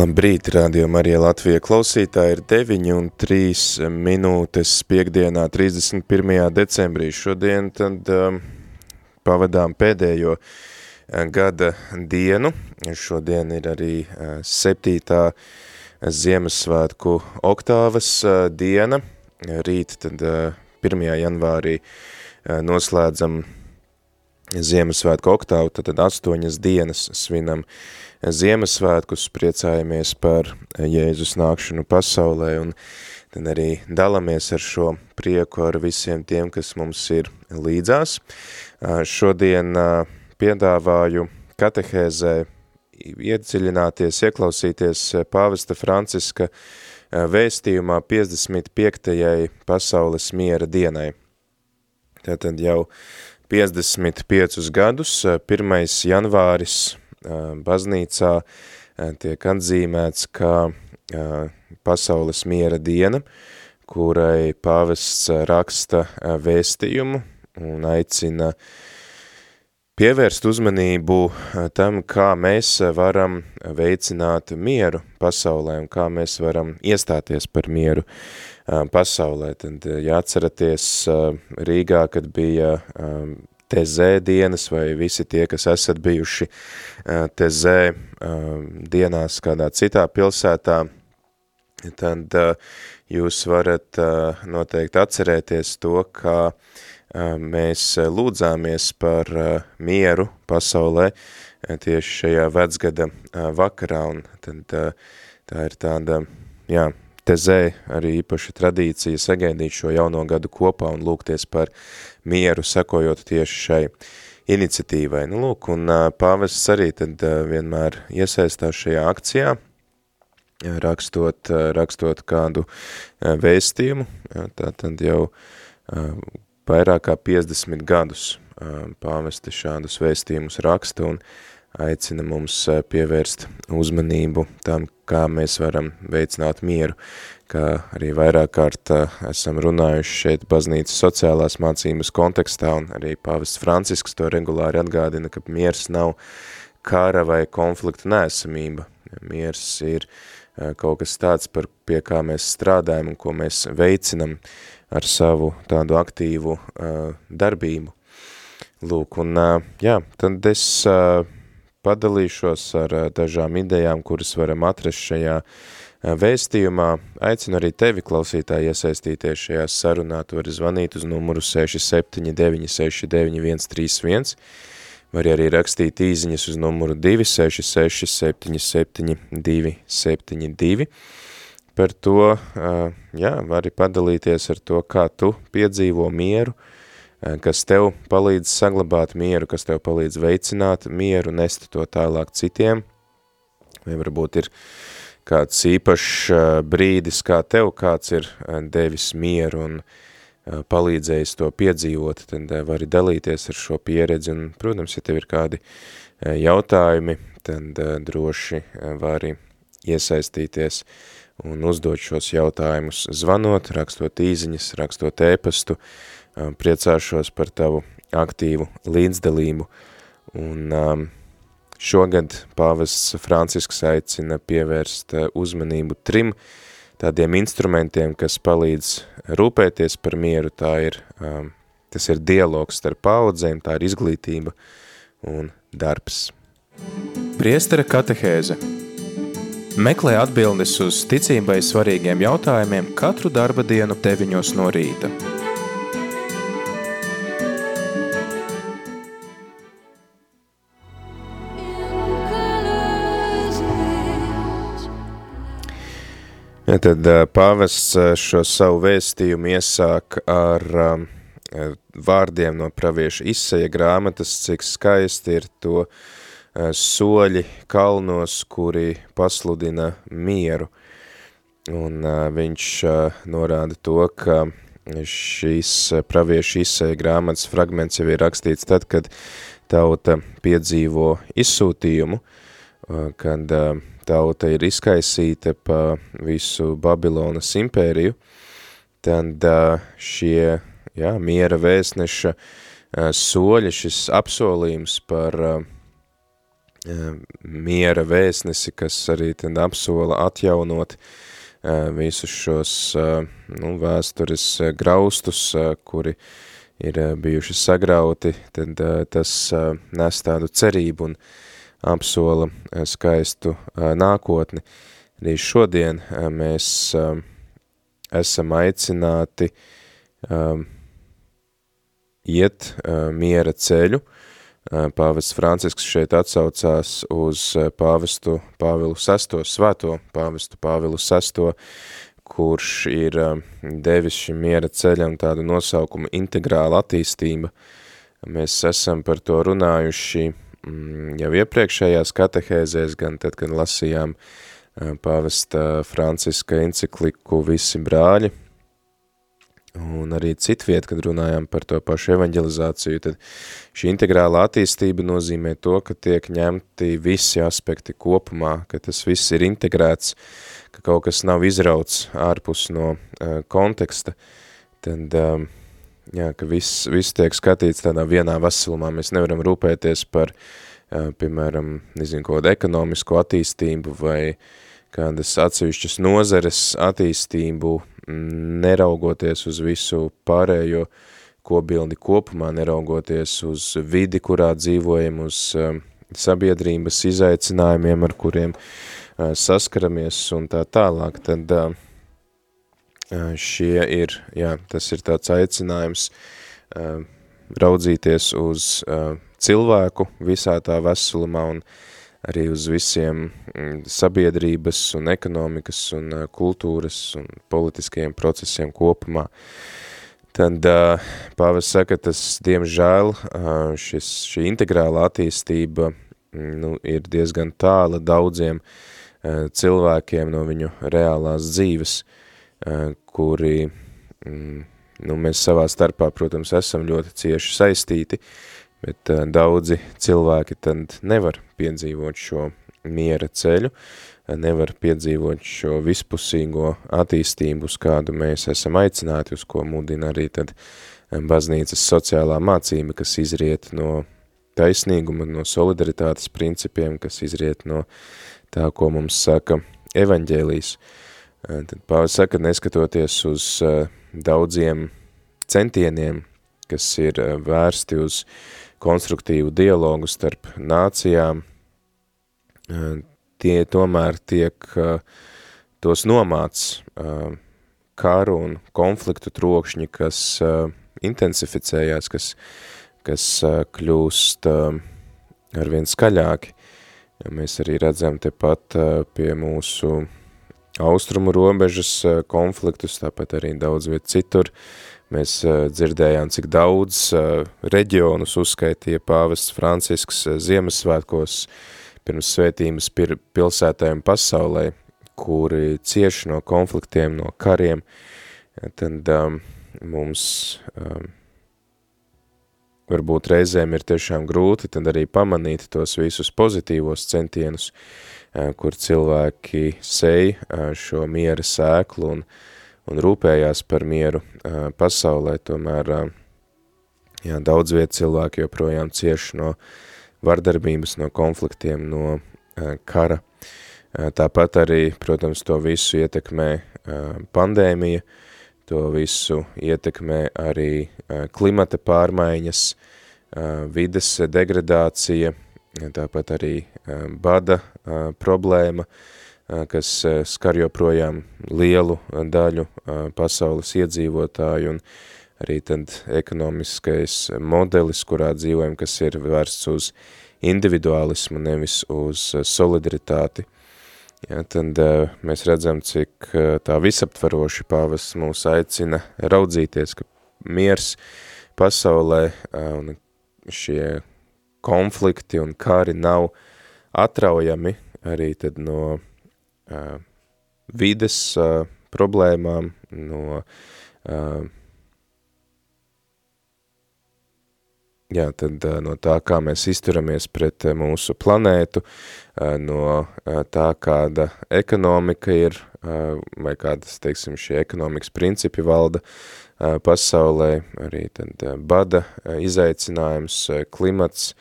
Labrīt, radio Marija Latvija klausītāji ir 9 un 3 minūtes piekdienā 31. decembrī. Šodien tad um, pavadām pēdējo uh, gada dienu. Šodien ir arī uh, 7. Ziemassvētku oktāvas uh, diena. Rīt tad uh, 1. janvārī uh, noslēdzam Ziemassvētku oktāvu, tad, tad astoņas dienas svinam uh, Ziemassvētkus, priecājamies par Jēzus nākšanu pasaulē un tad arī dalamies ar šo prieku ar visiem tiem, kas mums ir līdzās. Šodien piedāvāju katehēzē iedziļināties, ieklausīties pāvesta Franciska vēstījumā 55. pasaules miera dienai. Tātad jau 55 gadus, 1. janvāris baznīcā tiek atzīmēts kā pasaules miera diena, kurai pāvests raksta vēstījumu un aicina pievērst uzmanību tam, kā mēs varam veicināt mieru pasaulē un kā mēs varam iestāties par mieru pasaulē. Tad jāatceraties Rīgā, kad bija tezē dienas vai visi tie, kas esat bijuši tezē dienās kādā citā pilsētā, tad jūs varat noteikti atcerēties to, kā mēs lūdzāmies par mieru pasaulē tieši šajā vecgada vakarā, un tad tā ir tāda, jā, tezē arī īpaša tradīcija sagaidīt šo jauno gadu kopā un lūgties par mieru, sakojot tieši šai iniciatīvai. Nu, lūk, un pāvests arī tad vienmēr iesaistās šajā akcijā, rakstot, rakstot kādu vēstījumu, tā tad jau vairāk kā 50 gadus pāvesti šādus vēstījumus raksta un aicina mums pievērst uzmanību tam, kā mēs varam veicināt mieru kā arī vairāk kārt esam runājuši šeit baznīcas sociālās mācības kontekstā, un arī pāvests Francisks to regulāri atgādina, ka miers nav kara vai konflikta nēsamība. Miers ir kaut kas tāds, par pie kā mēs strādājam un ko mēs veicinam ar savu tādu aktīvu uh, darbību. Lūk, un uh, jā, tad es uh, padalīšos ar uh, dažām idejām, kuras varam atrast šajā uh, vēstījumā. Aicinu arī tevi, klausītāji, iesaistīties šajā sarunā. Tu vari zvanīt uz numuru 679693131, var arī rakstīt īziņas uz numuru 266-77-272. Par to, jā, vari padalīties ar to, kā tu piedzīvo mieru, kas tev palīdz saglabāt mieru, kas tev palīdz veicināt mieru, nest to tālāk citiem, vai varbūt ir uh, kāds īpašs brīdis, kā tev kāds ir devis mieru un palīdzējis to piedzīvot, tad vari dalīties ar šo pieredzi, un, protams, ja tev ir kādi jautājumi, tad droši vari iesaistīties un uzdot šos jautājumus. Zvanot, rakstot īziņas, rakstot ēpastu, priecāšos par tavu aktīvu līdzdalību, un um, Šogad pāvests Francisks aicina pievērst eh, uzmanību trim tādiem instrumentiem, kas palīdz rūpēties par mieru. Tā ir, um, tas ir dialogs starp paudzēm, tā ir izglītība un darbs. Priestara katehēze Meklē atbildes uz ticībai svarīgiem jautājumiem katru darba dienu deviņos no rīta. Ja, tad pāvests šo savu vēstījumu iesāk ar vārdiem no pravieša izseja grāmatas, cik skaisti ir to soļi kalnos, kuri pasludina mieru. Un viņš norāda to, ka šīs pravieša izseja grāmatas fragments jau ir rakstīts tad, kad tauta piedzīvo izsūtījumu, kad tauta ir izkaisīta pa visu Babilonas impēriju, tad šie jā, miera vēstneša soļi, šis apsolījums par miera vēstnesi, kas arī tad apsola atjaunot visus šos nu, vēstures graustus, kuri ir bijuši sagrauti, tad tas nes tādu cerību un apsola skaistu nākotni. Arī šodien mēs esam aicināti iet miera ceļu. Pāvests Francisks šeit atsaucās uz pāvestu Pāvilu VI, svēto pāvestu Pāvilu VI, kurš ir devis šim miera ceļam tādu nosaukumu integrāla attīstība. Mēs esam par to runājuši jau iepriekšējās katehēzēs, gan tad, kad lasījām pāvesta Franciska encikliku Visi brāļi, un arī citviet, kad runājām par to pašu evanģelizāciju, tad šī integrāla attīstība nozīmē to, ka tiek ņemti visi aspekti kopumā, ka tas viss ir integrēts, ka kaut kas nav izrauts ārpus no uh, konteksta, tad, uh, jā, ka viss, viss tiek skatīts tādā vienā veselumā, mēs nevaram rūpēties par, piemēram, nezinu, kaut ekonomisko attīstību vai kādas atsevišķas nozares attīstību neraugoties uz visu pārējo kobildi kopumā, neraugoties uz vidi, kurā dzīvojam, uz sabiedrības izaicinājumiem, ar kuriem saskaramies un tā tālāk, tad uh, šie ir, jā, tas ir tāds aicinājums raudzīties uz cilvēku visā tā veselumā un arī uz visiem mm, sabiedrības un ekonomikas un kultūras un politiskajiem procesiem kopumā. Tad pāvis saka, tas, diemžēl, šis, šī integrāla attīstība mm, nu, ir diezgan tāla daudziem cilvēkiem no viņu reālās dzīves, kuri, mm, nu, mēs savā starpā, protams, esam ļoti cieši saistīti, bet uh, daudzi cilvēki tad nevar piedzīvot šo miera ceļu, nevar piedzīvot šo vispusīgo attīstību, uz kādu mēs esam aicināti, uz ko mudina arī tad baznīcas sociālā mācība, kas izriet no taisnīguma, no solidaritātes principiem, kas izriet no tā, ko mums saka evaņģēlijas. Tad Pāvis saka, neskatoties uz daudziem centieniem, kas ir vērsti uz konstruktīvu dialogu starp nācijām, eh, tie tomēr tiek eh, tos nomāts eh, karu un konfliktu trokšņi, kas intensificējās, kas, kas kļūst arvien skaļāki. Mēs arī redzam tepat pie mūsu austrumu robežas konfliktus, tāpat arī daudz viet citur, Mēs uh, dzirdējām, cik daudz uh, reģionus uzskaitīja pāvests Francisks Ziemassvētkos pirms pir pilsētājiem pasaulē, kuri cieši no konfliktiem, no kariem, tad um, mums um, varbūt reizēm ir tiešām grūti tad arī pamanīt tos visus pozitīvos centienus, uh, kur cilvēki sej uh, šo miera sēklu un un rūpējās par mieru pasaulē, tomēr jā, daudz viet cilvēki joprojām cieši no vardarbības, no konfliktiem, no kara. Tāpat arī, protams, to visu ietekmē pandēmija, to visu ietekmē arī klimata pārmaiņas, vides degradācija, tāpat arī bada problēma, kas skar joprojām lielu daļu pasaules iedzīvotāju un arī tad ekonomiskais modelis, kurā dzīvojam, kas ir vērsts uz individualismu, nevis uz solidaritāti. Ja, tad mēs redzam, cik tā visaptvaroši pāvis mūs aicina raudzīties, ka miers pasaulē un šie konflikti un kari nav atraujami arī tad no uh, vides uh, problēmām, no uh, jā, tad no tā, kā mēs izturamies pret mūsu planētu, no tā, kāda ekonomika ir, vai kādas, teiksim, šie ekonomikas principi valda pasaulē, arī tad bada izaicinājums, klimats,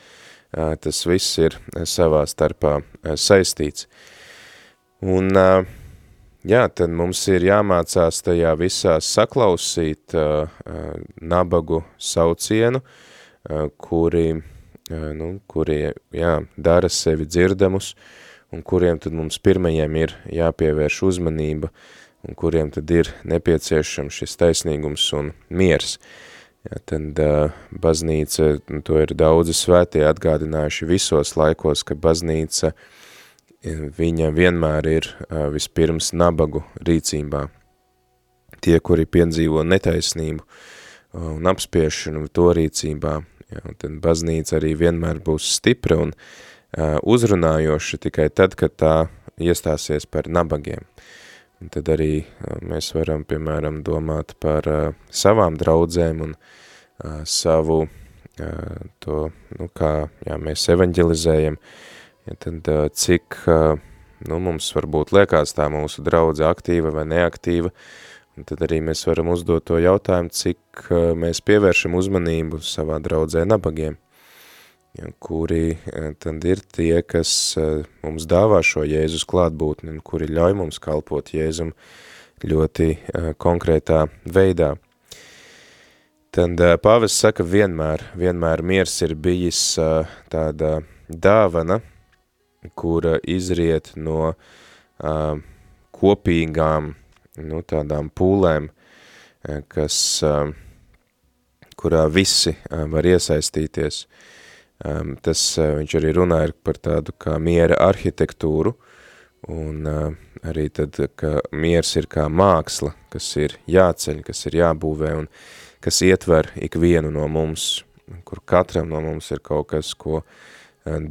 tas viss ir savā starpā saistīts. Un, jā, tad mums ir jāmācās tajā visā saklausīt nabagu saucienu, kuri, nu, kuri jā, dara sevi dzirdamus, un kuriem tad mums pirmajiem ir jāpievērš uzmanība, un kuriem tad ir nepieciešams šis taisnīgums un miers. Ja, tad uh, baznīca, nu, to ir daudzi svētie atgādinājuši visos laikos, ka baznīca viņa vienmēr ir uh, vispirms nabagu rīcībā. Tie, kuri piedzīvo netaisnību uh, un apspiešanu to rīcībā, Ja, un tad baznīca arī vienmēr būs stipra un uh, uzrunājoša tikai tad, kad tā iestāsies par nabagiem. Un tad arī mēs varam, piemēram, domāt par savām draudzēm un savu to, nu, kā jā, mēs evanģelizējam, ja, tad cik nu, mums varbūt liekas tā mūsu draudze aktīva vai neaktīva, Un tad arī mēs varam uzdot to jautājumu, cik mēs pievēršam uzmanību savā draudzē nabagiem, kuri uh, tad ir tie, kas uh, mums dāvā šo Jēzus klātbūtni un kuri ļauj mums kalpot Jēzum ļoti konkrētā veidā. Tad pāvis saka vienmēr, vienmēr miers ir bijis tāda dāvana, kura izriet no kopīgām nu, tādām pūlēm, eh, kas, eh, kurā visi eh, var iesaistīties. Tas viņš arī runāja par tādu kā miera arhitektūru, un arī tad, ka miers ir kā māksla, kas ir jāceļ, kas ir jābūvē, un kas ietver ikvienu no mums, kur katram no mums ir kaut kas, ko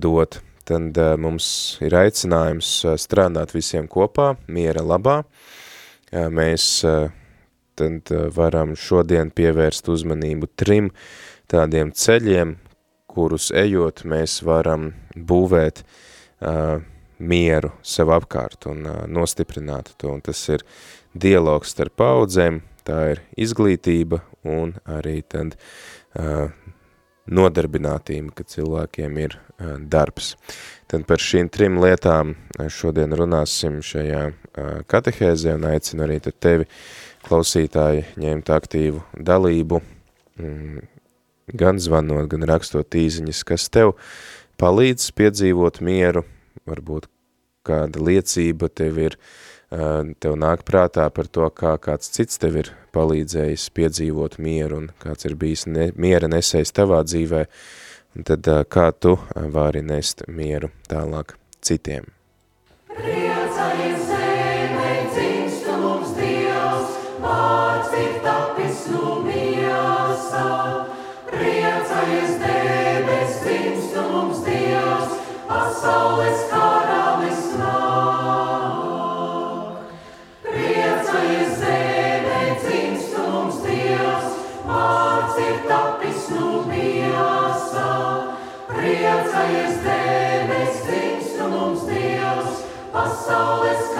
dot. Tad mums ir aicinājums strādāt visiem kopā, miera labā, mēs tad varam šodien pievērst uzmanību trim tādiem ceļiem, kurus ejot mēs varam būvēt uh, mieru sev apkārt un uh, nostiprināt to. Un tas ir dialogs starp paudzēm, tā ir izglītība un arī tad uh, nodarbinātība, ka cilvēkiem ir uh, darbs. Tad par šīm trim lietām šodien runāsim šajā katehēzē un aicinu arī tevi, klausītāji, ņemt aktīvu dalību, mm, gan zvanot, gan rakstot īziņas, kas tev palīdz piedzīvot mieru, varbūt kāda liecība tev ir, tev nāk prātā par to, kā kāds cits tev ir palīdzējis piedzīvot mieru un kāds ir bijis ne, miera nesējs tavā dzīvē, un tad kā tu vari nest mieru tālāk citiem. Pasaules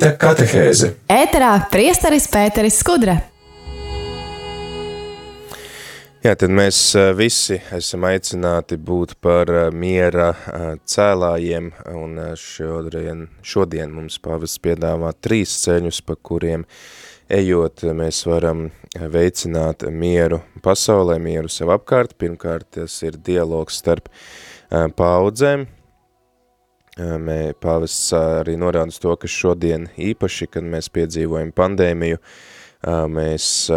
Rīta katehēze. Ēterā priesteris Pēteris Skudra. Jā, tad mēs visi esam aicināti būt par miera cēlājiem, un šodien, šodien mums pavests piedāvā trīs ceļus, pa kuriem ejot, mēs varam veicināt mieru pasaulē, mieru sev apkārt. Pirmkārt, tas ir dialogs starp paudzēm, pāvests arī norāda to, ka šodien īpaši, kad mēs piedzīvojam pandēmiju, mēs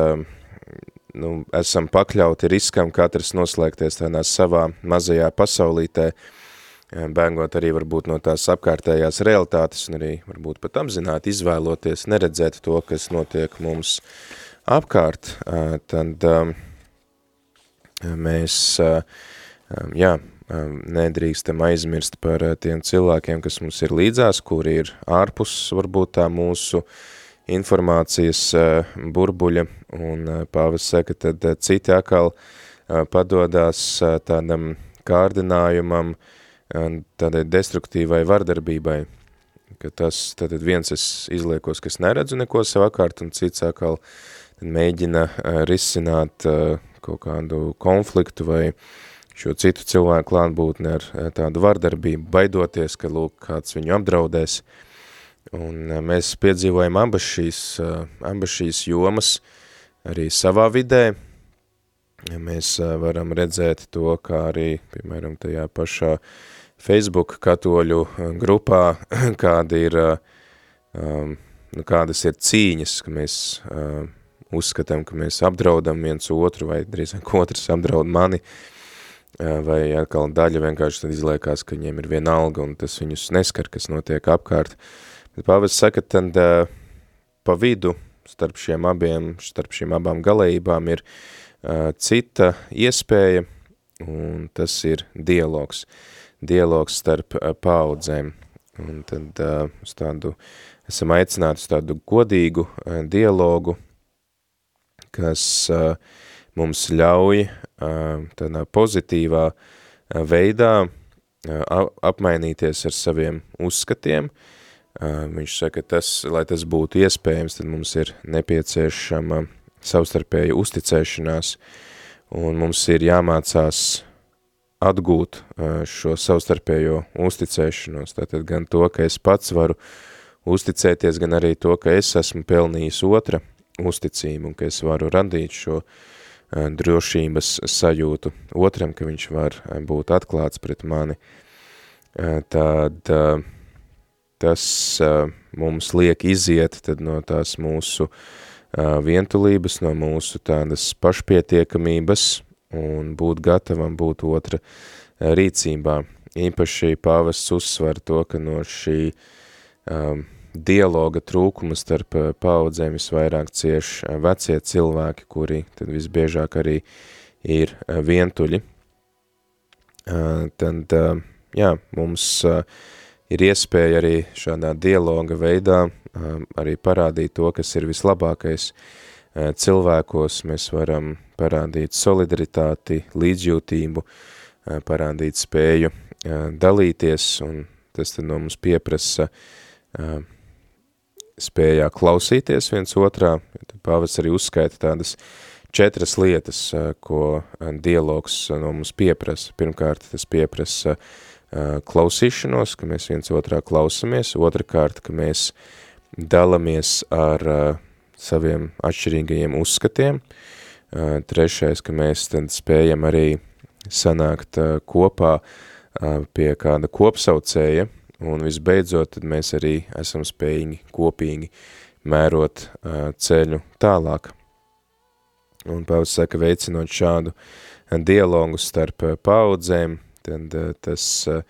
nu, esam pakļauti riskam katrs noslēgties tādā savā mazajā pasaulītē, bēgot arī varbūt no tās apkārtējās realitātes un arī varbūt pat apzināt, izvēloties, neredzēt to, kas notiek mums apkārt, tad mēs, jā, nedrīkstam aizmirst par tiem cilvēkiem, kas mums ir līdzās, kuri ir ārpus varbūt tā mūsu informācijas burbuļa, un pāvis saka, tad citi atkal padodās tādam kārdinājumam, tādai destruktīvai vardarbībai, ka tas, tad viens es izliekos, kas neredzu neko savukārt, un cits atkal mēģina risināt kaut kādu konfliktu vai uh, šo citu cilvēku klātbūtni ar eh, tādu vardarbību, baidoties, ka, lūk, kāds viņu apdraudēs. Un eh, mēs piedzīvojam abas šīs, eh, abas šīs jomas arī savā vidē. Mēs varam redzēt to, kā arī, piemēram, tajā pašā Facebook katoļu grupā, kāda ir, um, kādas ir cīņas, ka mēs uzskatām, ka mēs apdraudam viens otru, vai drīzāk otrs apdraud mani, uh, vai atkal daļa vienkārši tad izliekās, ka viņiem ir viena alga un tas viņus neskar, kas notiek apkārt. Bet pāvis saka, tad pa vidu starp šiem abiem, starp šīm abām galējībām ir cita iespēja, un tas ir dialogs. Dialogs starp paudzēm. Un tad uz tādu, esam aicināti uz tādu godīgu dialogu, kas uh, mums ļauj tādā pozitīvā veidā apmainīties ar saviem uzskatiem. Viņš saka, tas, lai tas būtu iespējams, tad mums ir nepieciešama savstarpēja uzticēšanās, un mums ir jāmācās atgūt šo savstarpējo uzticēšanos. Tātad gan to, ka es pats varu uzticēties, gan arī to, ka es esmu pelnījis otra uzticību, un ka es varu radīt šo uh, drošības sajūtu otram, ka viņš var eh, būt atklāts pret mani, eh, tad tas mums liek iziet tad no tās mūsu vientulības, no mūsu tādas pašpietiekamības un būt gatavam būt otra rīcībā. Īpaši pāvests uzsver to, ka no šī um, dialoga trūkumu starp eh, paudzēm visvairāk cieš eh, vecie cilvēki, kuri tad visbiežāk arī ir eh, vientuļi. Tad, jā, mums ir iespēja arī šādā dialoga veidā arī parādīt to, kas ir vislabākais cilvēkos. Mēs varam parādīt solidaritāti, līdzjūtību, parādīt spēju dalīties, un tas tad no mums pieprasa spējā klausīties viens otrā. Pāvis arī uzskaita tādas četras lietas, ko dialogs no mums pieprasa. Pirmkārt, tas pieprasa klausīšanos, ka mēs viens otrā klausamies. Otrakārt, ka mēs dalamies ar saviem atšķirīgajiem uzskatiem. Trešais, ka mēs tad spējam arī sanākt kopā pie kāda kopsaucēja, Un visbeidzot, tad mēs arī esam spējīgi kopīgi mērot uh, ceļu tālāk. Un Pāvils saka, veicinot šādu dialogu starp paudzēm, tad uh, tas uh,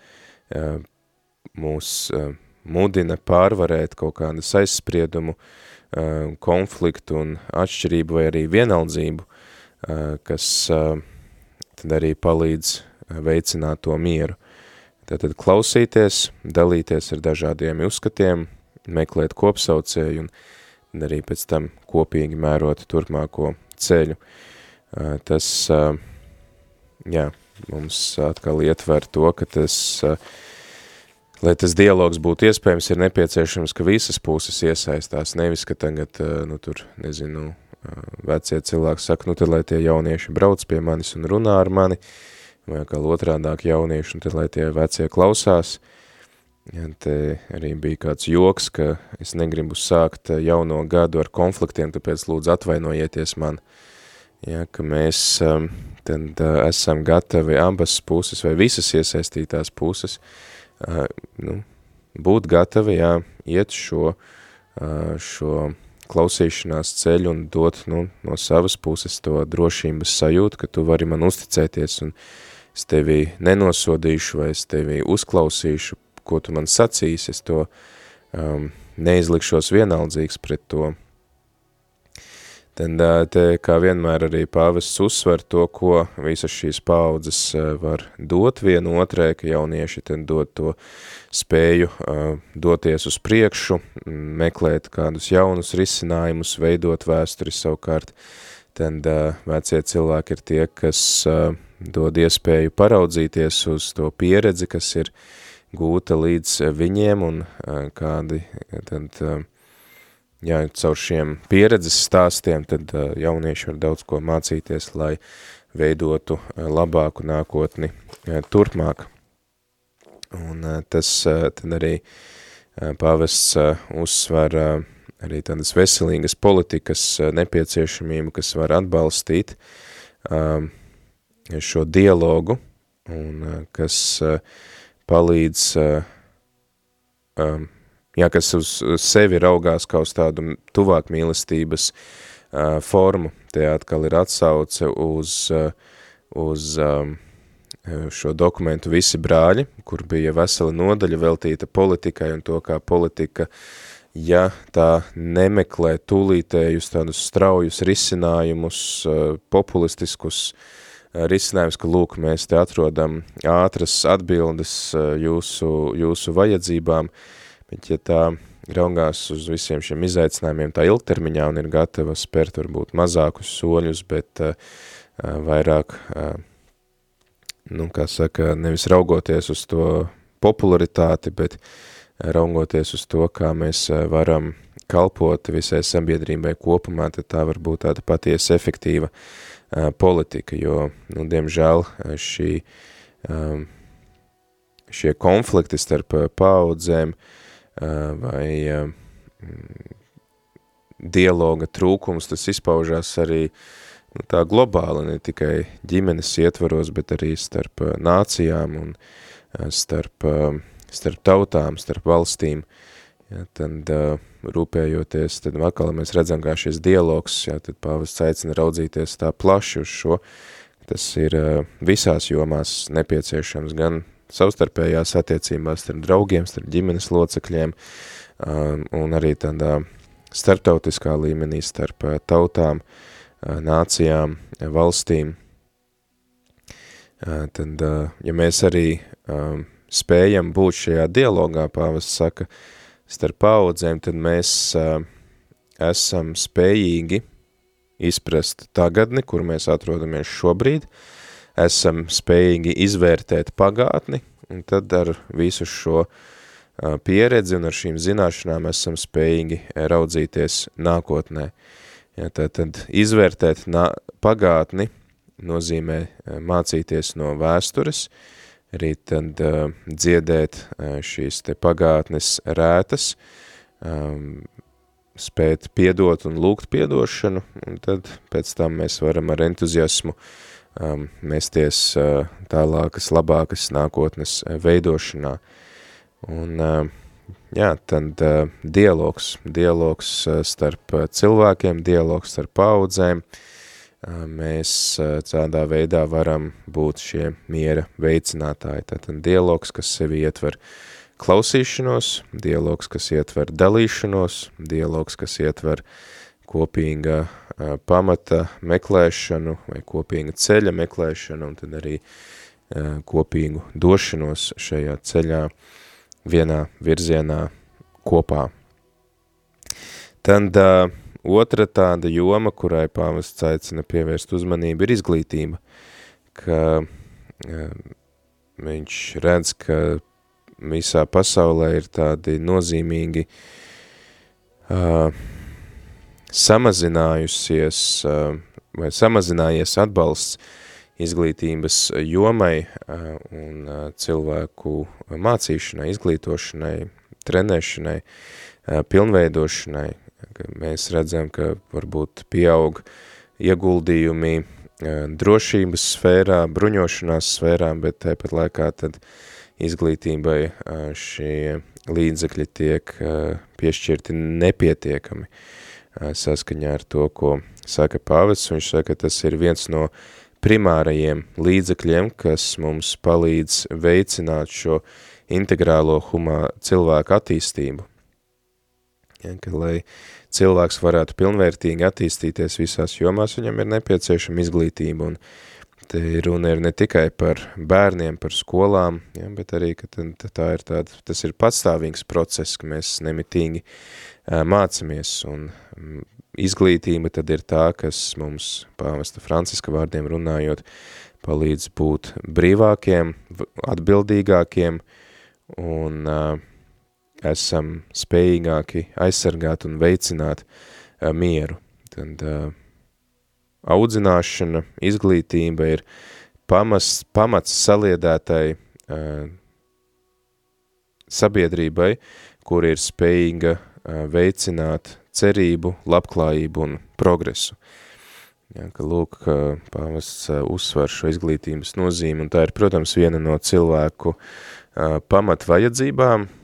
mūs uh, mudina pārvarēt kaut kādas aizspriedumu, uh, konfliktu un atšķirību vai arī vienaldzību, uh, kas uh, tad arī palīdz veicināt to mieru. Tātad klausīties, dalīties ar dažādiem uzskatiem, meklēt kopsaucēju un arī pēc tam kopīgi mērot turpmāko ceļu. Tas, jā, mums atkal ietver to, ka tas, lai tas dialogs būtu iespējams, ir nepieciešams, ka visas puses iesaistās, nevis, ka tagad, nu, tur, nezinu, vecie cilvēki saka, nu, tad, lai tie jaunieši brauc pie manis un runā ar mani, vai kā otrādāk jaunieši, un tad, lai tie vecie klausās, Ja, te arī bija kāds joks, ka es negribu sākt jauno gadu ar konfliktiem, tāpēc lūdzu atvainojieties man. Ja, ka mēs um, tad uh, esam gatavi abas puses vai visas iesaistītās puses uh, nu, būt gatavi, jā, iet šo, uh, šo klausīšanās ceļu un dot nu, no savas puses to drošības sajūtu, ka tu vari man uzticēties un es tevi nenosodīšu vai es tevi uzklausīšu, ko tu man sacīsi, es to um, neizlikšos vienaldzīgs pret to. Tad te, kā vienmēr arī pāvests uzsver to, ko visas šīs paudzes var dot vienu otrai, ka jaunieši tad dod to spēju uh, doties uz priekšu, meklēt kādus jaunus risinājumus, veidot vēsturi savukārt, tad uh, vecie cilvēki ir tie, kas uh, dod iespēju paraudzīties uz to pieredzi, kas ir gūta līdz viņiem un kādi tad jā, caur šiem pieredzes stāstiem, tad jaunieši var daudz ko mācīties, lai veidotu labāku nākotni turpmāk. Un tas tad arī pāvests uzsver arī tādas veselīgas politikas nepieciešamību, kas var atbalstīt šo dialogu un kas palīdz um, jā, kas uz sevi raugās kā uz tādu tuvāk mīlestības uh, formu. Te atkal ir atsauce uz, uh, uz um, šo dokumentu Visi brāļi, kur bija vesela nodaļa veltīta politikai un to, kā politika, ja tā nemeklē tūlītējus tādus straujus risinājumus, uh, populistiskus uh, risinājums, ka lūk, mēs te atrodam ātras atbildes jūsu, jūsu vajadzībām, bet ja tā raugās uz visiem šiem izaicinājumiem tā ilgtermiņā un ir gatava spērt varbūt mazākus soļus, bet uh, vairāk, uh, nu, kā saka, nevis raugoties uz to popularitāti, bet raugoties uz to, kā mēs varam kalpot visai sabiedrībai kopumā, tad tā var būt tāda patiesa efektīva uh, politika, jo, nu, diemžēl šī, um, šie konflikti starp paudzēm uh, vai uh, dialoga trūkums, tas izpaužās arī nu, tā globāli, ne tikai ģimenes ietvaros, bet arī starp nācijām un starp, starp tautām, starp valstīm. Ja, tad uh, rūpējoties, tad atkal mēs redzam, kā šis dialogs, jā, tad pāvests aicina raudzīties tā plaši uz šo, tas ir visās jomās nepieciešams, gan savstarpējās attiecībās starp draugiem, starp ģimenes locekļiem, un arī tādā starptautiskā līmenī starp tautām, nācijām, valstīm. Tad, ja mēs arī spējam būt šajā dialogā, pāvests saka, starp paudzēm, tad mēs uh, esam spējīgi izprast tagadni, kur mēs atrodamies šobrīd, esam spējīgi izvērtēt pagātni, un tad ar visu šo uh, pieredzi un ar šīm zināšanām esam spējīgi raudzīties nākotnē. Ja, tad, tad izvērtēt nā, pagātni nozīmē mācīties no vēstures, uh, arī tad uh, dziedēt uh, šīs te pagātnes rētas, um, spēt piedot un lūgt piedošanu, un tad pēc tam mēs varam ar entuziasmu um, mesties uh, tālākas, labākas nākotnes veidošanā. Un, uh, jā, tad uh, dialogs, dialogs starp cilvēkiem, dialogs starp paudzēm, uh, mēs tādā veidā varam būt šie miera veicinātāji. Tātad dialogs, kas sevi ietver klausīšanos, dialogs, kas ietver dalīšanos, dialogs, kas ietver kopīga pamata meklēšanu vai kopīga ceļa meklēšanu, un tad arī kopīgu došanos šajā ceļā vienā virzienā kopā. Tad uh, otra tāda joma, kurai pāvests aicina pievērst uzmanību, ir izglītība, ka uh, viņš redz, ka visā pasaulē ir tādi nozīmīgi uh, samazinājusies uh, vai samazinājies atbalsts izglītības jomai uh, un uh, cilvēku mācīšanai, izglītošanai, trenēšanai, uh, pilnveidošanai. Mēs redzam, ka varbūt pieaug ieguldījumi drošības sfērā, bruņošanās sfērā, bet tāpat laikā tad izglītībai šie līdzekļi tiek piešķirti nepietiekami saskaņā ar to, ko saka pāvests. Viņš saka, ka tas ir viens no primārajiem līdzekļiem, kas mums palīdz veicināt šo integrālo humā cilvēku attīstību. Ja, ka, lai cilvēks varētu pilnvērtīgi attīstīties visās jomās, viņam ir nepieciešama izglītība, un te runa ir ne tikai par bērniem, par skolām, ja, bet arī, ka tā ir tāda, tas ir patstāvīgs process, ka mēs nemitīgi mācamies, un izglītība tad ir tā, kas mums pāvesta Franciska vārdiem runājot, palīdz būt brīvākiem, atbildīgākiem un uh, esam spējīgāki aizsargāt un veicināt mieru. Tad audzināšana, izglītība ir pamas, pamats saliedētai sabiedrībai, kur ir spējīga veicināt cerību, labklājību un progresu. Ja, ka lūk, pāvests uzsver šo izglītības nozīmi, un tā ir, protams, viena no cilvēku pamat vajadzībām, uh,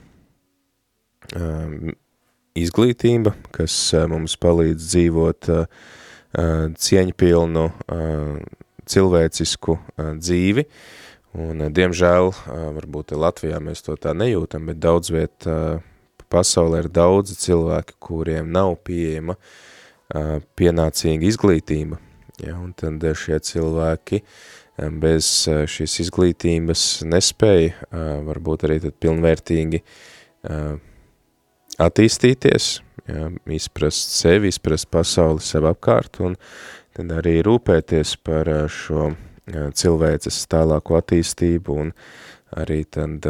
izglītība, kas uh, mums palīdz dzīvot uh, cieņpilnu uh, cilvēcisku dzīvi, un, diemžēl, varbūt Latvijā mēs to tā nejūtam, bet daudz viet pasaulē ir daudzi cilvēki, kuriem nav pieejama pienācīga izglītība, ja, un tad šie cilvēki bez šīs izglītības nespēja varbūt arī tad pilnvērtīgi attīstīties, ja, izprast sevi, izprast pasauli sev apkārt, un tad arī rūpēties par šo cilvēces tālāko attīstību un arī tad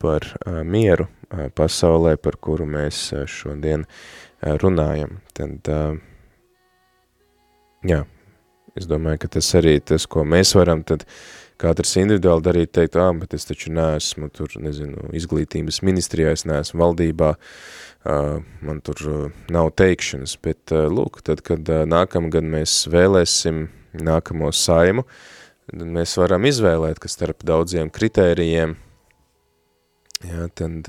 par mieru pasaulē, par kuru mēs šodien runājam. Tad, jā, es domāju, ka tas arī tas, ko mēs varam tad katrs individuāli darīt, teikt, ā, bet es taču neesmu tur, nezinu, izglītības ministrijā, es neesmu valdībā, man tur nav teikšanas, bet lūk, tad, kad nākamgad mēs vēlēsim nākamo saimu, mēs varam izvēlēt, ka starp daudziem kritērijiem, Jā, tad,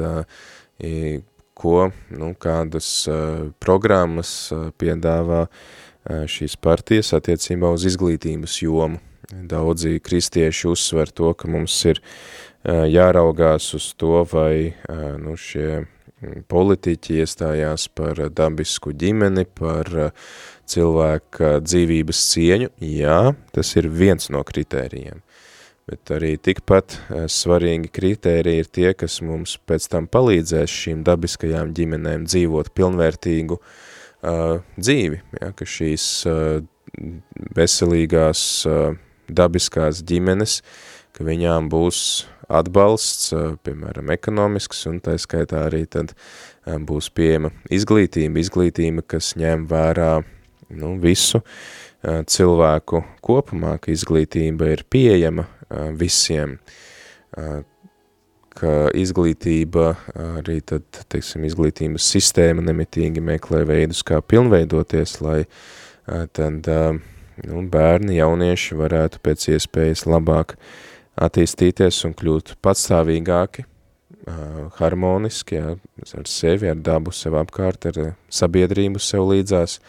ko, nu, kādas programmas piedāvā šīs partijas attiecībā uz izglītības jomu. Daudzi kristieši uzsver to, ka mums ir jāraugās uz to, vai nu, šie politiķi iestājās par dabisku ģimeni, par cilvēka dzīvības cieņu. Jā, tas ir viens no kritērijiem bet arī tikpat svarīgi kritēriji ir tie, kas mums pēc tam palīdzēs šīm dabiskajām ģimenēm dzīvot pilnvērtīgu uh, dzīvi, ja, ka šīs uh, veselīgās uh, dabiskās ģimenes, ka viņām būs atbalsts, uh, piemēram, ekonomisks, un tā skaitā arī tad uh, būs pieejama izglītība, izglītība, kas ņem vērā nu, visu uh, cilvēku kopumā, ka izglītība ir pieejama visiem, ka izglītība, arī tad, teiksim, izglītības sistēma nemitīgi meklē veidus, kā pilnveidoties, lai tad nu, bērni, jaunieši varētu pēc iespējas labāk attīstīties un kļūt patstāvīgāki, harmoniski, jā, ar sevi, ar dabu sev apkārt, ar sabiedrību sev līdzās,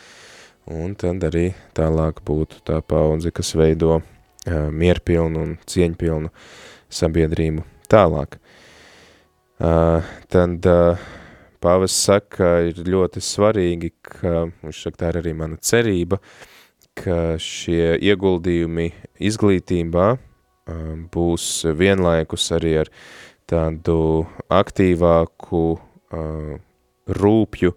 un tad arī tālāk būtu tā paudze, kas veido mierpilnu un cieņpilnu sabiedrību tālāk. Tad pāvis saka, ir ļoti svarīgi, ka, viņš saka, tā ir arī mana cerība, ka šie ieguldījumi izglītībā būs vienlaikus arī ar tādu aktīvāku rūpju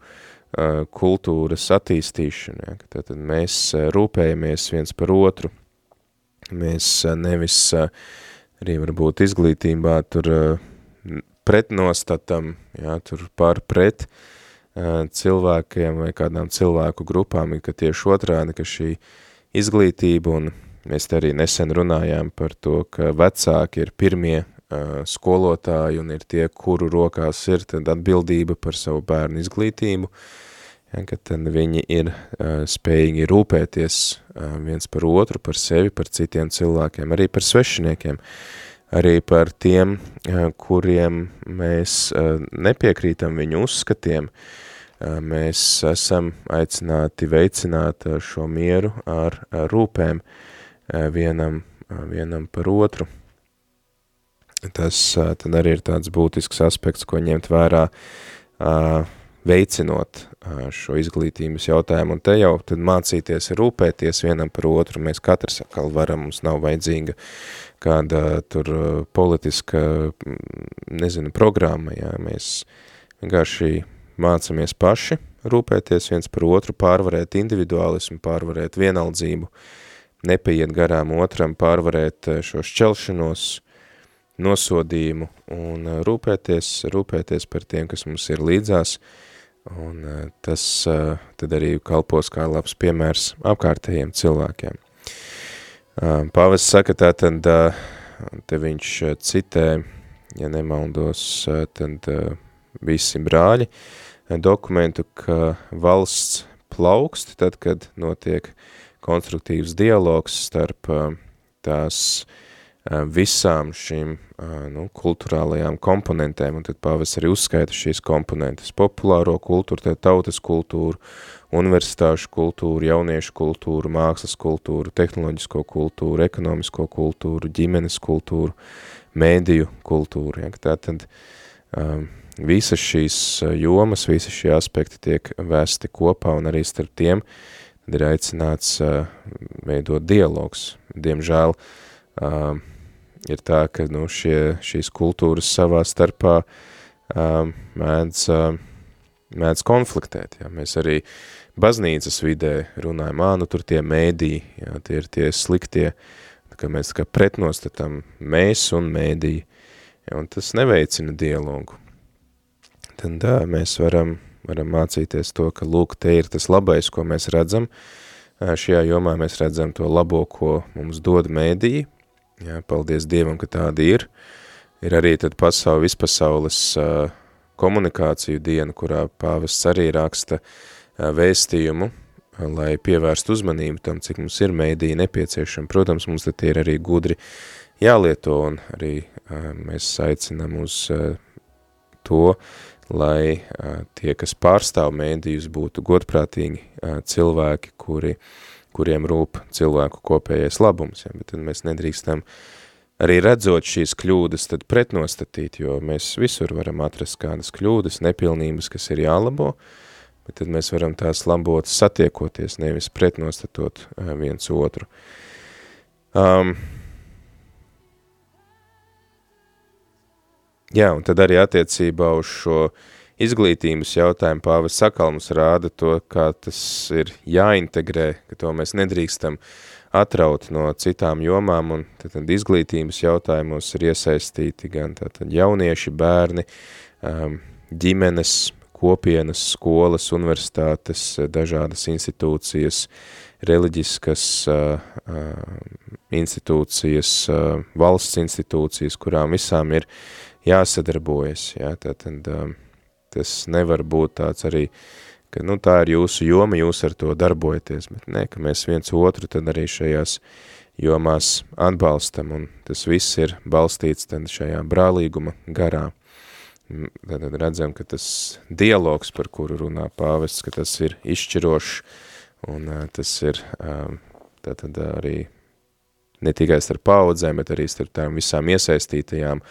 kultūras attīstīšanu. Tātad mēs rūpējamies viens par otru, mēs nevis arī varbūt izglītībā tur pretnostatam, ja, tur par pret cilvēkiem vai kādām cilvēku grupām, ka tieši otrādi, ka šī izglītība un mēs arī nesen runājām par to, ka vecāki ir pirmie skolotāji un ir tie, kuru rokās ir tad atbildība par savu bērnu izglītību, ja, ka tad viņi ir spējīgi rūpēties viens par otru, par sevi, par citiem cilvēkiem, arī par svešiniekiem, arī par tiem, kuriem mēs nepiekrītam viņu uzskatiem, mēs esam aicināti veicināt šo mieru ar rūpēm vienam, vienam par otru. Tas tad arī ir tāds būtisks aspekts, ko ņemt vērā, veicinot šo izglītības jautājumu, un te jau tad mācīties rūpēties vienam par otru, mēs katrs atkal varam, mums nav vajadzīga kāda tur politiska, nezinu, programma, jā, mēs vienkārši mācamies paši rūpēties viens par otru, pārvarēt individuālismu, pārvarēt vienaldzību, nepaiet garām otram, pārvarēt šo šķelšanos, nosodījumu un rūpēties, rūpēties par tiem, kas mums ir līdzās, un tas tad arī kalpos kā labs piemērs apkārtējiem cilvēkiem. Pāvests saka tā, tad te viņš citē, ja nemaldos, tad visi brāļi, dokumentu, ka valsts plaukst, tad, kad notiek konstruktīvs dialogs starp tās visām šīm nu, kulturālajām komponentēm, un tad pāvis arī uzskaita šīs komponentes – populāro kultūru, tad tautas kultūru, universitāšu kultūru, jauniešu kultūru, mākslas kultūru, tehnoloģisko kultūru, ekonomisko kultūru, ģimenes kultūru, mēdiju kultūru. Ja, tātad um, visas šīs jomas, visas šie aspekti tiek vēsti kopā, un arī starp tiem ir aicināts uh, veidot dialogs. Diemžēl uh, ir tā, ka nu, šie, šīs kultūras savā starpā uh, mēdz, uh, mēdz konfliktēt. Ja? Mēs arī baznīcas vidē runājam, ā, nu tur tie mēdī, ja? tie ir tie sliktie, ka mēs kā pretnostatam mēs un mēdī, ja? un tas neveicina dialogu. Tad uh, mēs varam, varam mācīties to, ka lūk, te ir tas labais, ko mēs redzam, šajā jomā mēs redzam to labo, ko mums dod mēdīji, Jā, paldies Dievam, ka tādi ir. Ir arī tad pasauli, vispasaules uh, komunikāciju diena, kurā pāvests arī raksta uh, vēstījumu, uh, lai pievērstu uzmanību tam, cik mums ir mēdīji nepieciešami. Protams, mums tad ir arī gudri jālieto, un arī mēs aicinām uz to, lai tie, kas pārstāv mēdījus, būtu godprātīgi cilvēki, kuri uh, kuriem rūp cilvēku kopējais labums, ja, bet tad mēs nedrīkstam arī redzot šīs kļūdas, tad pretnostatīt, jo mēs visur varam atrast kādas kļūdas, nepilnības, kas ir jālabo, bet tad mēs varam tās labot satiekoties, nevis pretnostatot viens otru. Um, jā, un tad arī attiecībā uz šo uh, izglītības jautājumu pāvis sakal mums rāda to, kā tas ir jāintegrē, ka to mēs nedrīkstam atraut no citām jomām, un tad, izglītības jautājumos ir iesaistīti gan tātad jaunieši, bērni, um, ģimenes, kopienas, skolas, universitātes, dažādas institūcijas, reliģiskas uh, uh, institūcijas, uh, valsts institūcijas, kurām visām ir jāsadarbojas, jā, tātad Tas nevar būt tāds arī, ka nu, tā ir jūsu joma, jūs ar to darbojaties, bet ne, ka mēs viens otru tad arī šajās jomās atbalstam, un tas viss ir balstīts tad šajā brālīguma garā. Tad redzam, ka tas dialogs, par kuru runā pāvests, ka tas ir izšķirošs, un tas ir tātad arī ne tikai starp paudzēm, bet arī starp tām visām iesaistītajām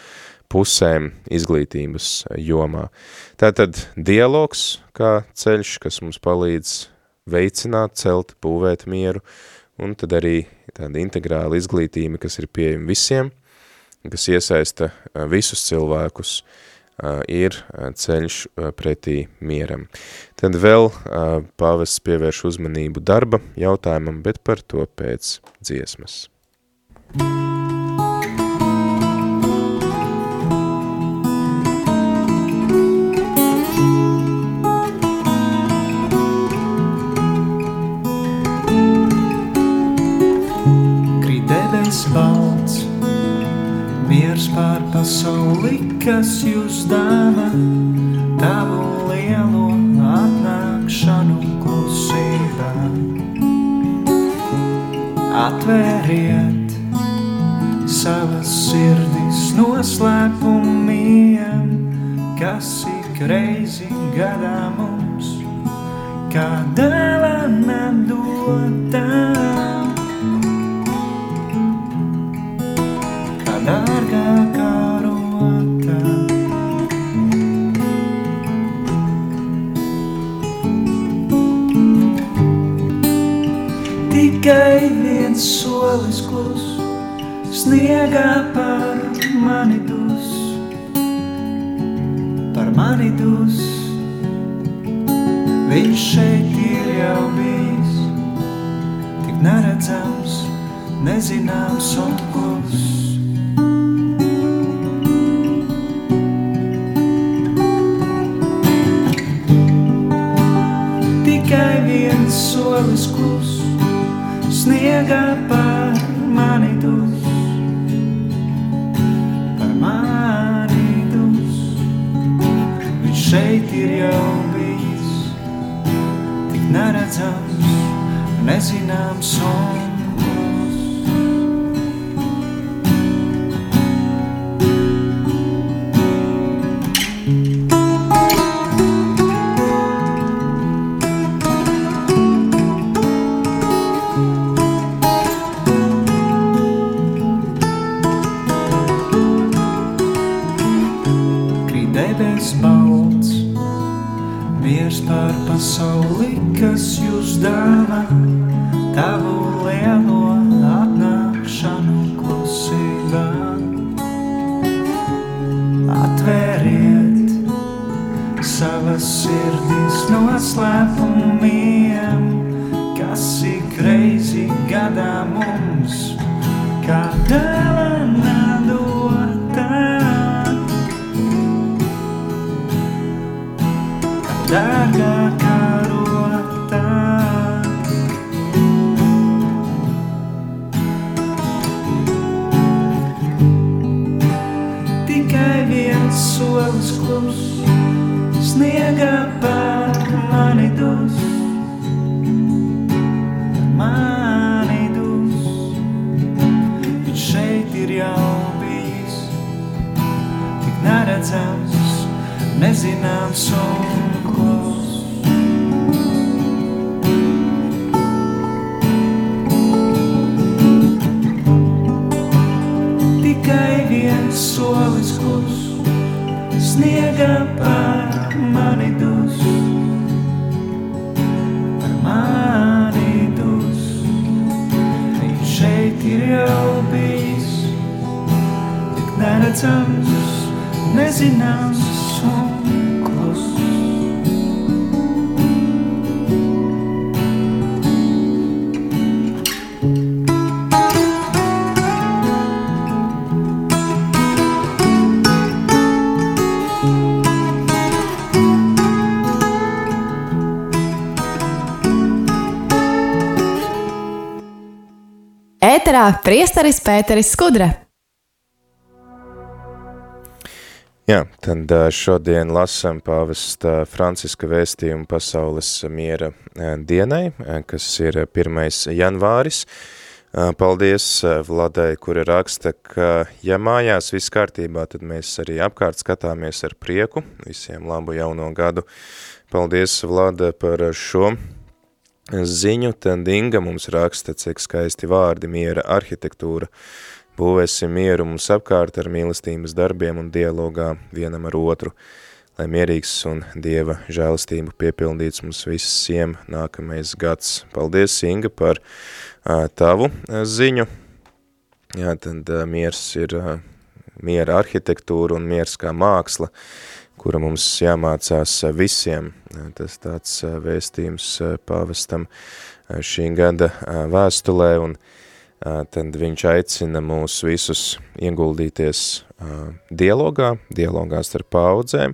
pusēm izglītības jomā. Tātad dialogs kā ceļš, kas mums palīdz veicināt, celt, būvēt mieru, un tad arī tāda integrāla izglītība, kas ir pieejama visiem – kas iesaista visus cilvēkus, ir ceļš pretī mieram. Tad vēl pavests pievērš uzmanību darba jautājumam, bet par to pēc dziesmas. Krīt balts, miers pār pasauli, kas jūs dāvā, tavu lielo atnākšanu klusībā. Atvēriet savas sirdis noslēpumiem, kas ik reizi gadā mums, kā dāvana dotā. Dārgākā rota. Tikai viens solis klus, sniegā par mani dus, par mani dus. Viņš šeit ir jau bijis, tik neredzams, nezināms un klus. Solis klus, sniegā par mani dus, par mani dus. Viņš šeit ir jau bijis, tik neredzams, nezināms un Ēterā priesteris Pēteris Skudra. Jā, tad šodien lasam pāvesta Franciska vēstījumu pasaules miera dienai, kas ir 1. janvāris. Paldies Vladai, kura raksta, ka ja mājās viss kārtībā, tad mēs arī apkārt skatāmies ar prieku. Visiem labu jauno gadu. Paldies, Vlada, par šo ziņu. Tad Inga mums raksta, cik skaisti vārdi miera arhitektūra. Būvēsim mieru mums apkārt ar mīlestības darbiem un dialogā vienam ar otru, lai mierīgs un Dieva žēlistību piepildīts mums visiem nākamais gads. Paldies, Inga, par uh, tavu uh, ziņu. Jā, tad uh, miers ir uh, miera arhitektūra un miers kā māksla, kura mums jāmācās visiem. Tas tāds vēstījums pāvestam šī gada vēstulē, un tad viņš aicina mūs visus ieguldīties dialogā, dialogā starp paudzēm,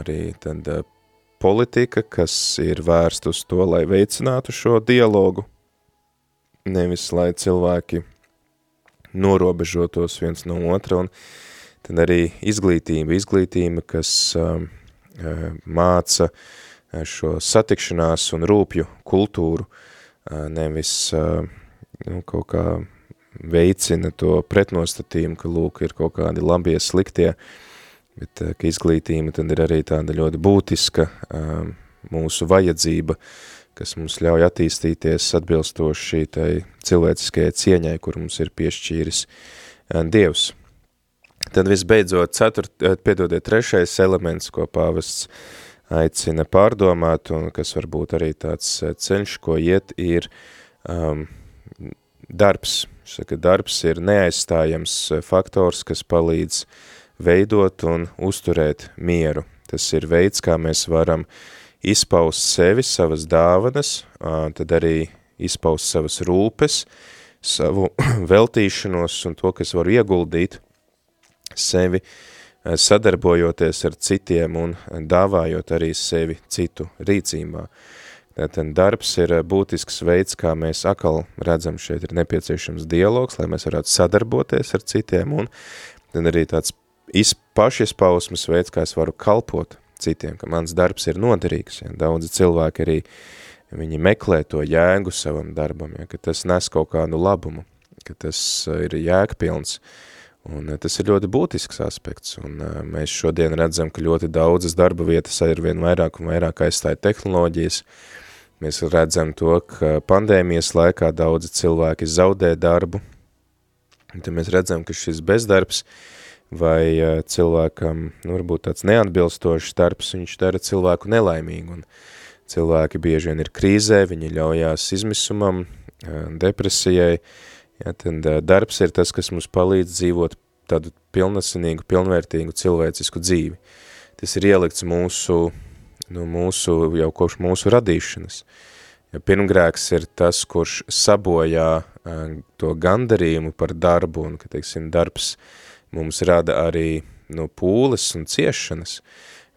arī tad politika, kas ir vērst uz to, lai veicinātu šo dialogu, nevis lai cilvēki norobežotos viens no otra, un tad arī izglītība, izglītība, kas uh, māca šo satikšanās un rūpju kultūru, uh, nevis nu, kaut kā veicina to pretnostatījumu, ka lūk ir kaut kādi labie, sliktie, bet ka izglītība tad ir arī tāda ļoti būtiska mūsu vajadzība, kas mums ļauj attīstīties atbilstoši tai cilvēciskajai cieņai, kur mums ir piešķīris Dievs. Tad visbeidzot, ceturt, piedodiet, trešais elements, ko pāvests aicina pārdomāt, un kas varbūt arī tāds ceļš, ko iet, ir um, darbs. Saka, darbs ir neaizstājams faktors, kas palīdz veidot un uzturēt mieru. Tas ir veids, kā mēs varam izpaust sevi, savas dāvanas, tad arī izpaust savas rūpes, savu veltīšanos un to, kas varu ieguldīt sevi, sadarbojoties ar citiem un dāvājot arī sevi citu rīcībā. Tātad darbs ir būtisks veids, kā mēs akal redzam, šeit ir nepieciešams dialogs, lai mēs varētu sadarboties ar citiem, un tad arī tāds iz, pašizpausmes veids, kā es varu kalpot citiem, ka mans darbs ir noderīgs. Ja? Daudzi cilvēki arī viņi meklē to jēgu savam darbam, ja? ka tas nes kaut kādu labumu, ka tas ir jēgpilns, un tas ir ļoti būtisks aspekts, un mēs šodien redzam, ka ļoti daudzas darba vietas ir vien vairāk un vairāk aizstāja tehnoloģijas, Mēs redzam to, ka pandēmijas laikā daudzi cilvēki zaudē darbu, un tad mēs redzam, ka šis bezdarbs vai cilvēkam, nu, varbūt tāds neatbilstošs darbs, viņš dara cilvēku nelaimīgu, un cilvēki bieži vien ir krīzē, viņi ļaujās izmisumam, depresijai, ja, tad darbs ir tas, kas mums palīdz dzīvot tādu pilnasinīgu, pilnvērtīgu cilvēcisku dzīvi. Tas ir ielikts mūsu nu, mūsu, jau kopš mūsu radīšanas. Ja pirmgrēks ir tas, kurš sabojā uh, to gandarījumu par darbu, un, ka, teiksim, darbs mums rada arī nu, pūles un ciešanas,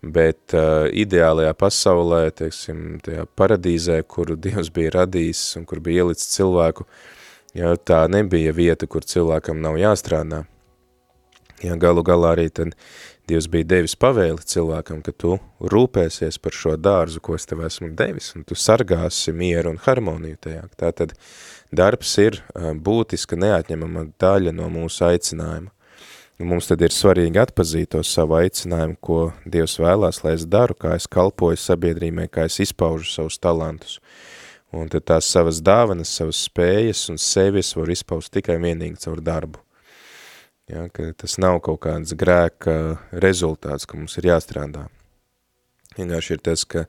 bet uh, ideālajā pasaulē, teiksim, tajā paradīzē, kuru Dievs bija radījis un kur bija ielicis cilvēku, ja, tā nebija vieta, kur cilvēkam nav jāstrādā. Ja, galu galā arī tad Dievs bija devis pavēli cilvēkam, ka tu rūpēsies par šo dārzu, ko es tev esmu devis, un tu sargāsi mieru un harmoniju tajā. Tātad darbs ir būtiska neatņemama daļa no mūsu aicinājuma. Un mums tad ir svarīgi atpazīt to savu aicinājumu, ko Dievs vēlās, lai es daru, kā es kalpoju sabiedrīmē, kā es izpaužu savus talantus. Un tad tās savas dāvanas, savas spējas un sevis var izpaust tikai vienīgi caur darbu. Ja, ka tas nav kaut kāds grēka rezultāts, ka mums ir jāstrādā. Vienkārši ir tas, ka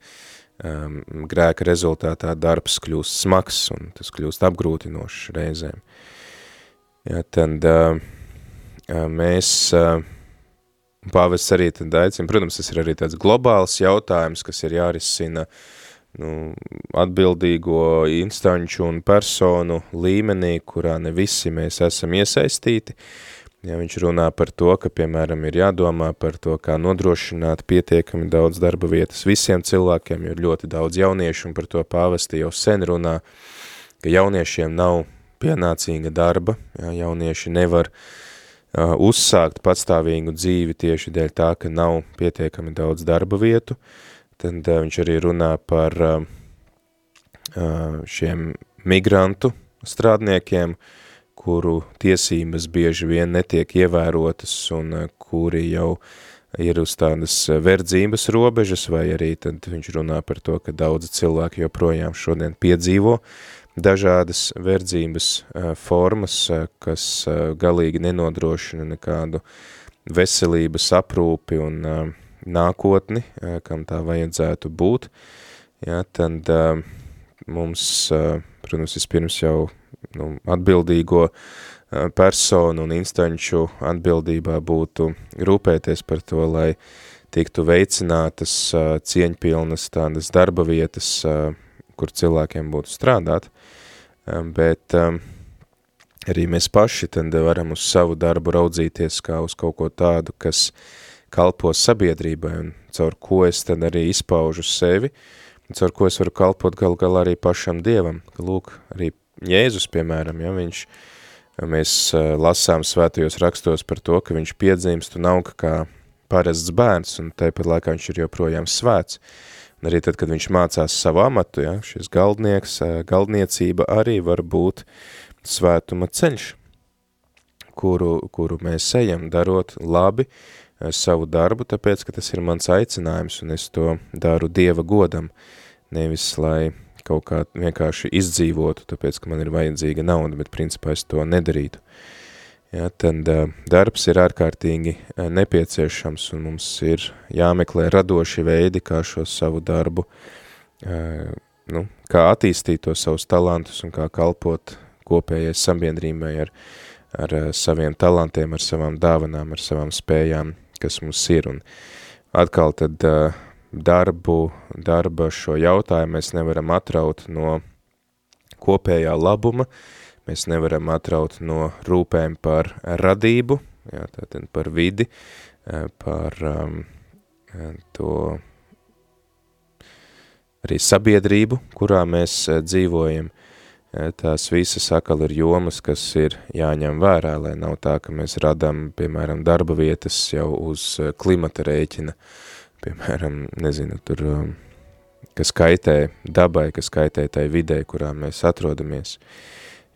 um, grēka rezultātā darbs kļūst smags un tas kļūst apgrūtinošs reizēm. Ja, tad uh, mēs, uh, pāvests arī tad aicina, protams, tas ir arī tāds globāls jautājums, kas ir jārisina nu, atbildīgo instanču un personu līmenī, kurā ne visi mēs esam iesaistīti, uh, Ja viņš runā par to, ka, piemēram, ir jādomā par to, kā nodrošināt pietiekami daudz darba vietas visiem cilvēkiem, jo ir ļoti daudz jauniešu, un par to pāvesti jau sen runā, ka jauniešiem nav pienācīga darba, ja, jaunieši nevar uh, uzsākt patstāvīgu dzīvi tieši dēļ tā, ka nav pietiekami daudz darba vietu, tad uh, viņš arī runā par uh, šiem migrantu strādniekiem, uh, kuru tiesības bieži vien netiek ievērotas un eh, kuri jau ir uz tādas verdzības robežas, vai arī tad viņš runā par to, ka daudzi cilvēki joprojām šodien piedzīvo dažādas verdzības eh, formas, kas galīgi nenodrošina nekādu veselības aprūpi un nākotni, kam tā vajadzētu būt. Ja, tad mums, protams, vispirms jau nu, atbildīgo personu un instanču atbildībā būtu rūpēties par to, lai tiktu veicinātas cieņpilnas tādas darba vietas, kur cilvēkiem būtu strādāt, bet arī mēs paši tad varam uz savu darbu raudzīties kā uz kaut ko tādu, kas kalpo sabiedrībai un caur ko es tad arī izpaužu sevi, un caur ko es varu kalpot gal galā arī pašam Dievam. Lūk, arī Jēzus, piemēram, ja viņš, mēs lasām svētajos rakstos par to, ka viņš piedzimst un auga kā parasts bērns, un tāpat laikā viņš ir joprojām svēts. Un arī tad, kad viņš mācās savu amatu, ja, šis galdnieks, galdniecība arī var būt svētuma ceļš, kuru, kuru mēs ejam, darot labi, savu darbu, tāpēc, ka tas ir mans aicinājums un es to daru Dieva godam, nevis lai kaut kā vienkārši izdzīvotu, tāpēc, ka man ir vajadzīga nauda, bet principā es to nedarītu. Ja, tad uh, darbs ir ārkārtīgi uh, nepieciešams un mums ir jāmeklē radoši veidi, kā šo savu darbu, nu, kā attīstīt to savus talantus un kā kalpot kopējai sabiedrībai ar, ar saviem talantiem, ar savām dāvanām, ar savām spējām, kas mums ir. Un atkal tad darbu, darba šo jautājumu mēs nevaram atraut no kopējā labuma, mēs nevaram atraut no rūpēm par radību, jā, tātad par vidi, par um, to arī sabiedrību, kurā mēs dzīvojam, tās visas akal ir jomas, kas ir jāņem vērā, lai nav tā, ka mēs radam, piemēram, darba vietas jau uz klimata rēķina, piemēram, nezinu, tur, kas kaitē dabai, kas kaitē tai vidē, kurā mēs atrodamies.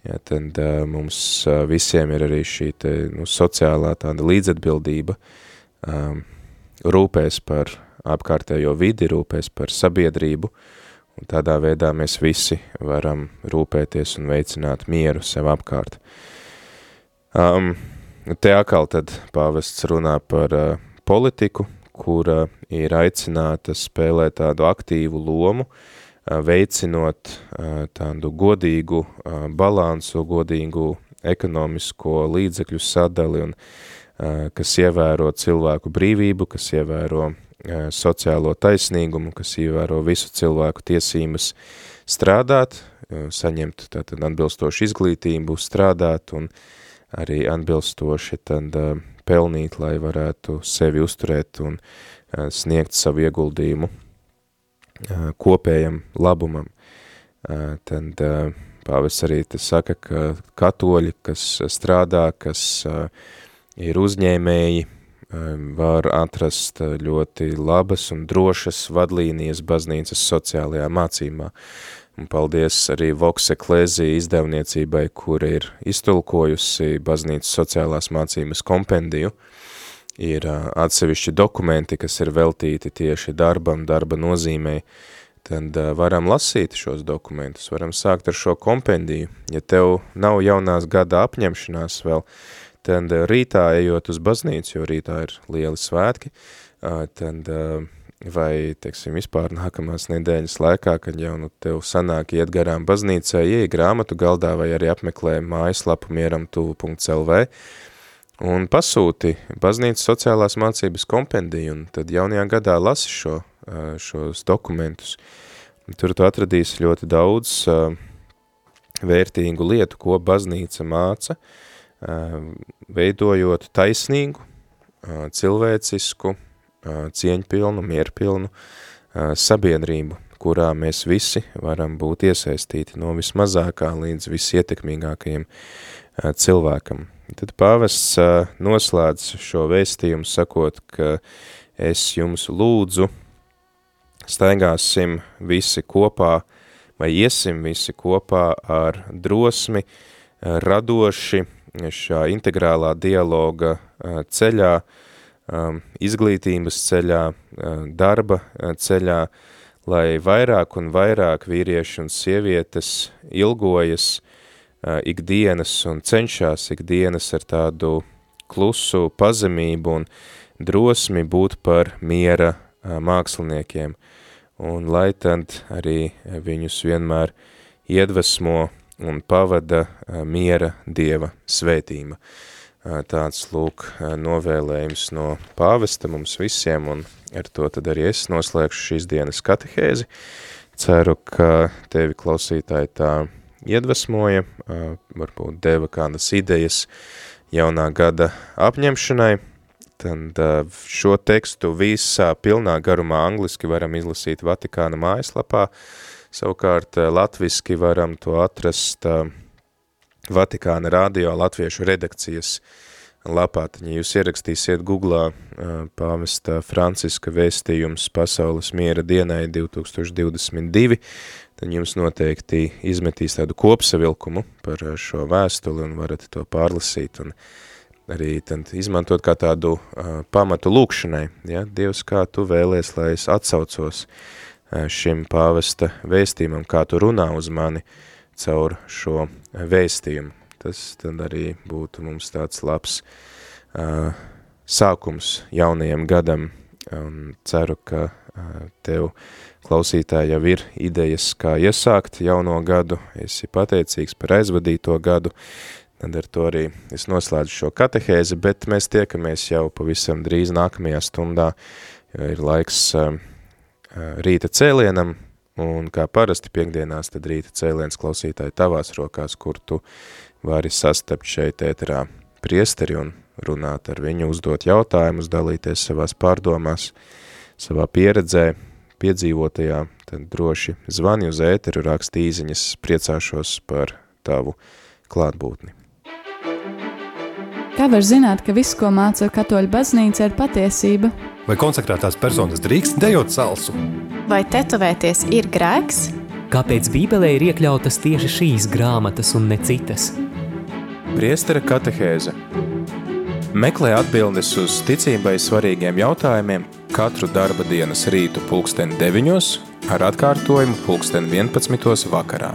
Ja, tad mums visiem ir arī šī te, nu, sociālā tāda līdzatbildība, um, rūpēs par apkārtējo vidi, rūpēs par sabiedrību, uh, Un tādā veidā mēs visi varam rūpēties un veicināt mieru sev apkārt. Um, te atkal tad pāvests runā par uh, politiku, kura ir aicināta spēlēt tādu aktīvu lomu, uh, veicinot uh, tādu godīgu uh, balansu, godīgu ekonomisko līdzekļu sadali un uh, kas ievēro cilvēku brīvību, kas ievēro sociālo taisnīgumu, kas ievēro visu cilvēku tiesības strādāt, saņemt tātad atbilstošu izglītību, strādāt un arī atbilstoši tad pelnīt, lai varētu sevi uzturēt un sniegt savu ieguldījumu kopējam labumam. Tad pāvis arī tas saka, ka katoļi, kas strādā, kas ir uzņēmēji, var atrast ļoti labas un drošas vadlīnijas baznīcas sociālajā mācībā. Un paldies arī Vox Eklēzija izdevniecībai, kur ir iztulkojusi baznīcas sociālās mācības kompendiju. Ir atsevišķi dokumenti, kas ir veltīti tieši darbam, darba nozīmei, tad varam lasīt šos dokumentus, varam sākt ar šo kompendiju. Ja tev nav jaunās gada apņemšanās vēl, tad rītā ejot uz baznīcu, jo rītā ir lieli svētki, tad vai, teiksim, vispār nākamās nedēļas laikā, kad jau nu tev sanāk iet garām baznīcai, ieej grāmatu galdā vai arī apmeklē mājaslapu mieram tuvu.lv un pasūti baznīcas sociālās mācības kompendiju, un tad jaunajā gadā lasi šo, šos dokumentus. Tur tu atradīsi ļoti daudz vērtīgu lietu, ko baznīca māca, uh, veidojot taisnīgu, cilvēcisku, cieņpilnu, mierpilnu sabiedrību, kurā mēs visi varam būt iesaistīti no vismazākā līdz visietekmīgākajiem cilvēkam. Tad pāvests noslēdz šo vēstījumu sakot, ka es jums lūdzu, staigāsim visi kopā, vai iesim visi kopā ar drosmi, radoši, šā integrālā dialoga ceļā, izglītības ceļā, darba ceļā, lai vairāk un vairāk vīrieši un sievietes ilgojas ikdienas un cenšas ikdienas ar tādu klusu pazemību un drosmi būt par miera māksliniekiem. Un lai tad arī viņus vienmēr iedvesmo un pavada miera Dieva svētība. Tāds lūk novēlējums no pāvesta mums visiem, un ar to tad arī es noslēgšu šīs dienas katehēzi. Ceru, ka tevi klausītāji tā iedvesmoja, varbūt deva kādas idejas jaunā gada apņemšanai. Tad šo tekstu visā pilnā garumā angliski varam izlasīt Vatikāna mājaslapā, savukārt latviski varam to atrast Vatikāna radio latviešu redakcijas lapā. Ja jūs ierakstīsiet Googlā pāvesta Franciska vēstījums Pasaules miera dienai 2022, tad jums noteikti izmetīs tādu kopsavilkumu par šo vēstuli un varat to pārlasīt un arī tad izmantot kā tādu uh, pamatu lūkšanai. Ja? Dievs, kā tu vēlies, lai es atsaucos šim pāvesta vēstījumam, kā tu runā uz mani caur šo vēstījumu. Tas tad arī būtu mums tāds labs uh, sākums jaunajam gadam. Un ceru, ka uh, tev klausītāji jau ir idejas, kā iesākt jauno gadu, esi pateicīgs par aizvadīto gadu, tad ar to arī es noslēdzu šo katehēzi, bet mēs tiekamies jau pavisam drīz nākamajā stundā, jo ir laiks uh, rīta cēlienam, un kā parasti piekdienās, tad rīta cēliens klausītāji tavās rokās, kur tu vari sastapt šeit ēterā priesteri un runāt ar viņu, uzdot jautājumus, dalīties savās pārdomās, savā pieredzē, piedzīvotajā, tad droši zvani uz ēteru, raksti īziņas, priecāšos par tavu klātbūtni. Kā var zināt, ka viss, ko māca katoļu baznīca, ir patiesība? Vai konsekrētās personas drīkst dejot salsu? Vai tetovēties ir grēks? Kāpēc Bībelē ir iekļautas tieši šīs grāmatas un ne citas? Priestera katehēze Meklē atbildes uz ticībai svarīgiem jautājumiem katru darba dienas rītu pulksteni 9 ar atkārtojumu pulksteni 11 vakarā.